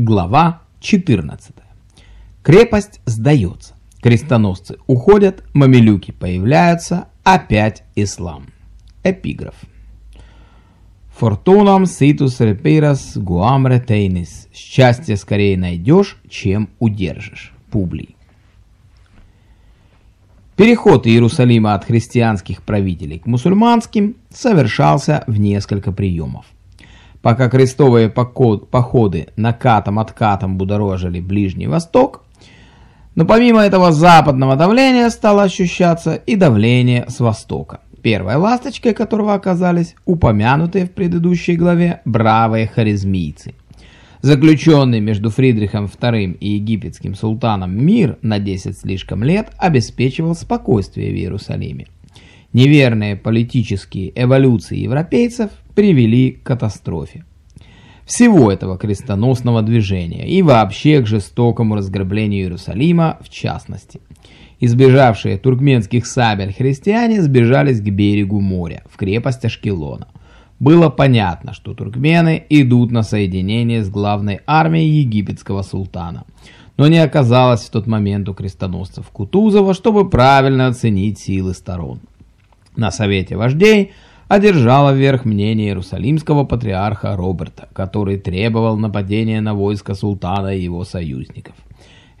Глава 14. Крепость сдается. Крестоносцы уходят, мамилюки появляются, опять ислам. Эпиграф. Фортунам ситус репирас гуам ретейнис. Счастье скорее найдешь, чем удержишь. Публий. Переход Иерусалима от христианских правителей к мусульманским совершался в несколько приемов. Пока крестовые походы накатом-откатом будоражили Ближний Восток, но помимо этого западного давления стало ощущаться и давление с востока. Первой ласточкой которого оказались упомянутые в предыдущей главе бравые харизмийцы. Заключенный между Фридрихом II и египетским султаном мир на 10 слишком лет обеспечивал спокойствие в Иерусалиме. Неверные политические эволюции европейцев привели к катастрофе. Всего этого крестоносного движения и вообще к жестокому разграблению Иерусалима в частности. Избежавшие туркменских сабель христиане сбежались к берегу моря, в крепость Ашкелона. Было понятно, что туркмены идут на соединение с главной армией египетского султана. Но не оказалось в тот момент у крестоносцев Кутузова, чтобы правильно оценить силы сторон. На совете вождей одержало вверх мнение иерусалимского патриарха Роберта, который требовал нападения на войско султана и его союзников.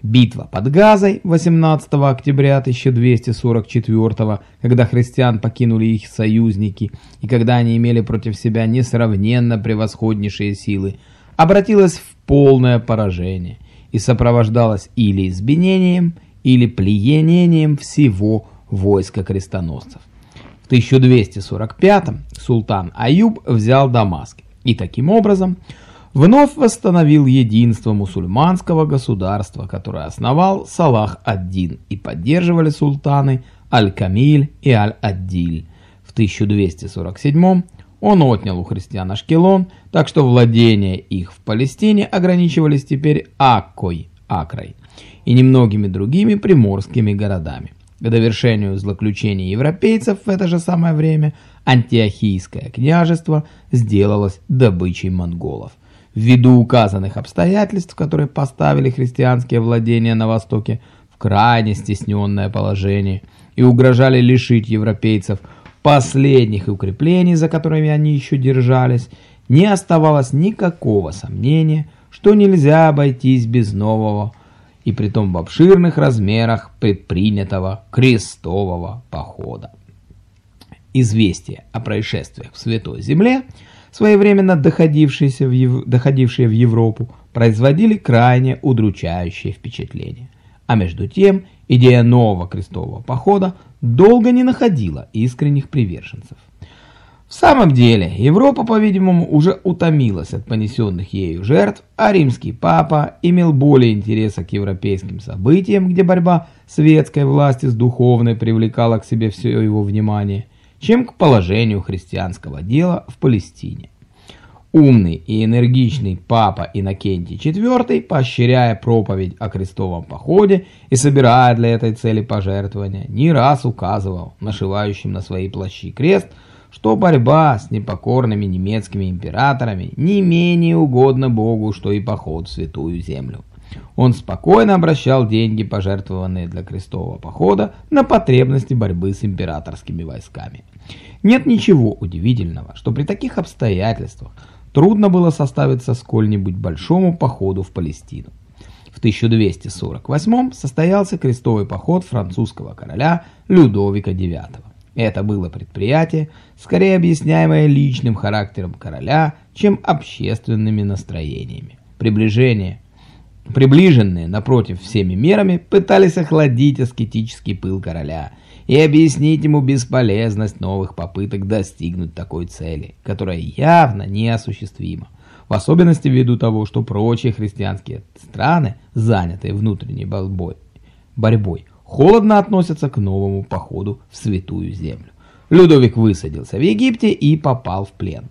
Битва под Газой 18 октября 1244 когда христиан покинули их союзники и когда они имели против себя несравненно превосходнейшие силы, обратилась в полное поражение и сопровождалась или избиением, или плиением всего войска крестоносцев. 1245 султан Аюб взял Дамаск и таким образом вновь восстановил единство мусульманского государства, которое основал Салах ад-Дин и поддерживали султаны Аль-Камиль и Аль-Аддиль. В 1247 он отнял у христиан Ашкелон, так что владения их в Палестине ограничивались теперь Аккой, Акрой, и немногими другими приморскими городами. К довершению злоключений европейцев в это же самое время Антиохийское княжество сделалось добычей монголов. Ввиду указанных обстоятельств, которые поставили христианские владения на Востоке в крайне стесненное положение и угрожали лишить европейцев последних укреплений, за которыми они еще держались, не оставалось никакого сомнения, что нельзя обойтись без нового и притом в обширных размерах предпринятого крестового похода. Известия о происшествиях в Святой Земле, своевременно доходившие в, Ев... доходившие в Европу, производили крайне удручающее впечатление. А между тем, идея нового крестового похода долго не находила искренних приверженцев. В самом деле, Европа, по-видимому, уже утомилась от понесенных ею жертв, а римский папа имел более интереса к европейским событиям, где борьба светской власти с духовной привлекала к себе все его внимание, чем к положению христианского дела в Палестине. Умный и энергичный папа Иннокентий IV, поощряя проповедь о крестовом походе и собирая для этой цели пожертвования, не раз указывал нашивающим на свои плащи крест – что борьба с непокорными немецкими императорами не менее угодна Богу, что и поход в Святую Землю. Он спокойно обращал деньги, пожертвованные для крестового похода, на потребности борьбы с императорскими войсками. Нет ничего удивительного, что при таких обстоятельствах трудно было составиться сколь-нибудь большому походу в Палестину. В 1248 состоялся крестовый поход французского короля Людовика IX. Это было предприятие, скорее объясняемое личным характером короля, чем общественными настроениями. Приближение, приближенные, напротив, всеми мерами, пытались охладить аскетический пыл короля и объяснить ему бесполезность новых попыток достигнуть такой цели, которая явно неосуществима. В особенности ввиду того, что прочие христианские страны, занятые внутренней борьбой, борьбой холодно относятся к новому походу в Святую Землю. Людовик высадился в Египте и попал в плен.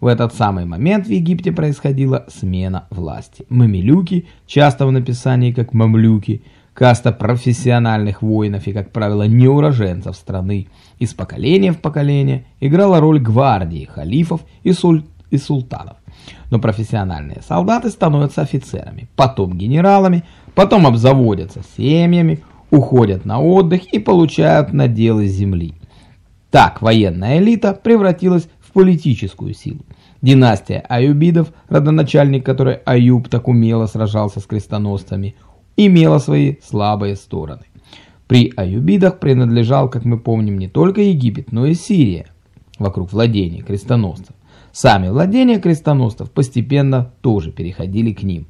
В этот самый момент в Египте происходила смена власти. Мамилюки, часто в написании как мамлюки, каста профессиональных воинов и, как правило, неуроженцев страны, из поколения в поколение играла роль гвардии, халифов и, суль и султанов – Но профессиональные солдаты становятся офицерами, потом генералами, потом обзаводятся семьями, уходят на отдых и получают наделы земли. Так военная элита превратилась в политическую силу. Династия Аюбидов, родоначальник которой Аюб так умело сражался с крестоносцами, имела свои слабые стороны. При Аюбидах принадлежал, как мы помним, не только Египет, но и Сирия, вокруг владения крестоносцев. Сами владения крестоносцев постепенно тоже переходили к ним.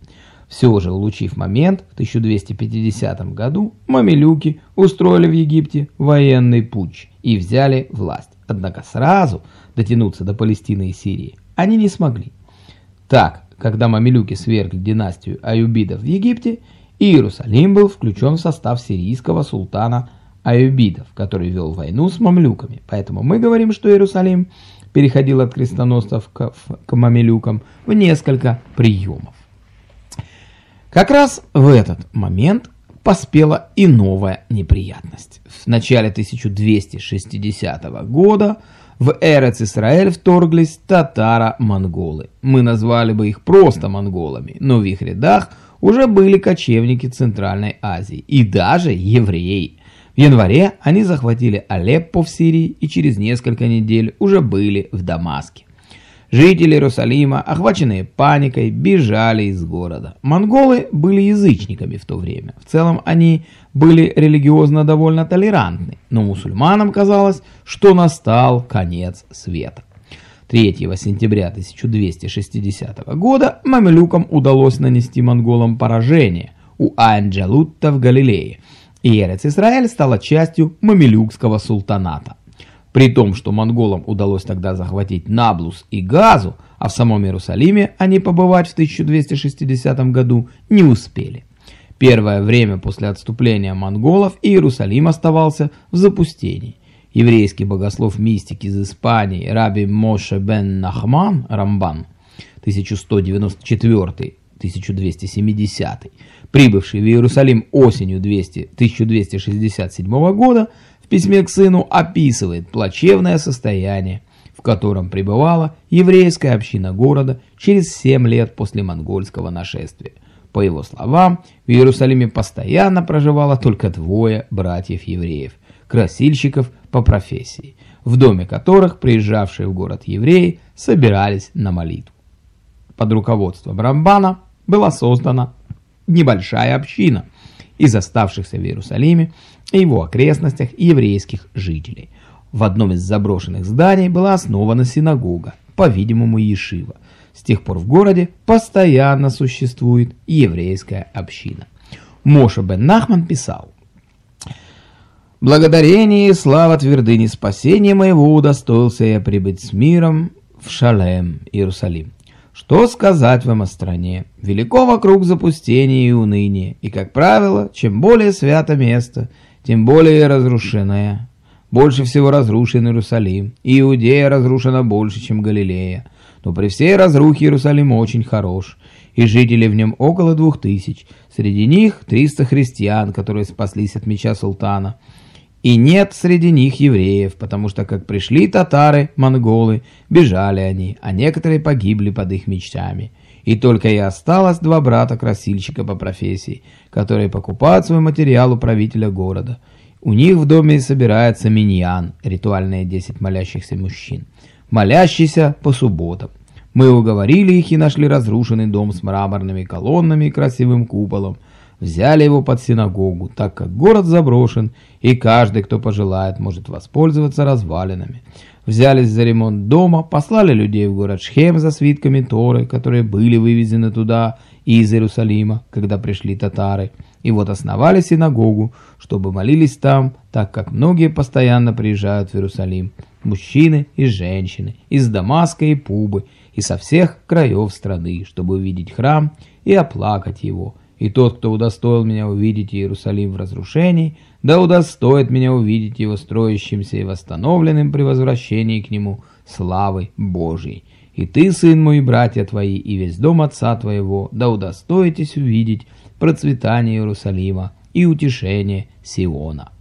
Все же, улучив момент, в 1250 году мамилюки устроили в Египте военный путч и взяли власть. Однако сразу дотянуться до Палестины и Сирии они не смогли. Так, когда мамилюки свергли династию аюбидов в Египте, Иерусалим был включен в состав сирийского султана аюбидов, который вел войну с мамлюками. Поэтому мы говорим, что Иерусалим переходил от крестоносцев к, к мамилюкам в несколько приемов. Как раз в этот момент поспела и новая неприятность. В начале 1260 года в Эрец-Исраэль вторглись татаро-монголы. Мы назвали бы их просто монголами, но в их рядах уже были кочевники Центральной Азии и даже евреи. В январе они захватили Алеппо в Сирии и через несколько недель уже были в Дамаске. Жители Иерусалима, охваченные паникой, бежали из города. Монголы были язычниками в то время. В целом они были религиозно довольно толерантны, но мусульманам казалось, что настал конец света. 3 сентября 1260 года мамилюкам удалось нанести монголам поражение у Айн-Джалутта в Галилее, и Эрец-Исраэль стала частью мамилюкского султаната. При том, что монголам удалось тогда захватить Наблус и Газу, а в самом Иерусалиме они побывать в 1260 году не успели. Первое время после отступления монголов Иерусалим оставался в запустении. Еврейский богослов-мистик из Испании Раби Моше бен Нахман Рамбан 1194-1270, прибывший в Иерусалим осенью 200, 1267 года, письме к сыну описывает плачевное состояние, в котором пребывала еврейская община города через 7 лет после монгольского нашествия. По его словам, в Иерусалиме постоянно проживало только двое братьев-евреев, красильщиков по профессии, в доме которых приезжавшие в город евреи собирались на молитву. Под руководством Рамбана была создана небольшая община из оставшихся в Иерусалиме и его окрестностях еврейских жителей. В одном из заброшенных зданий была основана синагога, по-видимому, Ешива. С тех пор в городе постоянно существует еврейская община. Моша бен Нахман писал, «Благодарение и слава твердыни спасения моего удостоился я прибыть с миром в Шалем, Иерусалим. Что сказать вам о стране? Велико вокруг запустение и уныние, и, как правило, чем более свято место – тем более разрушенная. Больше всего разрушен Иерусалим, и Иудея разрушена больше, чем Галилея. Но при всей разрухе Иерусалим очень хорош, и жителей в нем около двух тысяч. Среди них 300 христиан, которые спаслись от меча султана. И нет среди них евреев, потому что как пришли татары, монголы, бежали они, а некоторые погибли под их мечтами. И только и осталось два брата-красильщика по профессии, которые покупают свой материал у правителя города. У них в доме собирается миньян, ритуальные 10 молящихся мужчин, молящийся по субботам. Мы уговорили их и нашли разрушенный дом с мраморными колоннами и красивым куполом. Взяли его под синагогу, так как город заброшен, и каждый, кто пожелает, может воспользоваться развалинами. Взялись за ремонт дома, послали людей в город Шхем за свитками Торы, которые были вывезены туда из Иерусалима, когда пришли татары, и вот основали синагогу, чтобы молились там, так как многие постоянно приезжают в Иерусалим, мужчины и женщины, из Дамаска и Пубы, и со всех краев страны, чтобы увидеть храм и оплакать его. И тот, кто удостоил меня увидеть Иерусалим в разрушении, да удостоит меня увидеть его строящимся и восстановленным при возвращении к нему славы Божьей. И ты, сын мой, братья твои, и весь дом отца твоего, да удостоитесь увидеть процветание Иерусалима и утешение Сиона.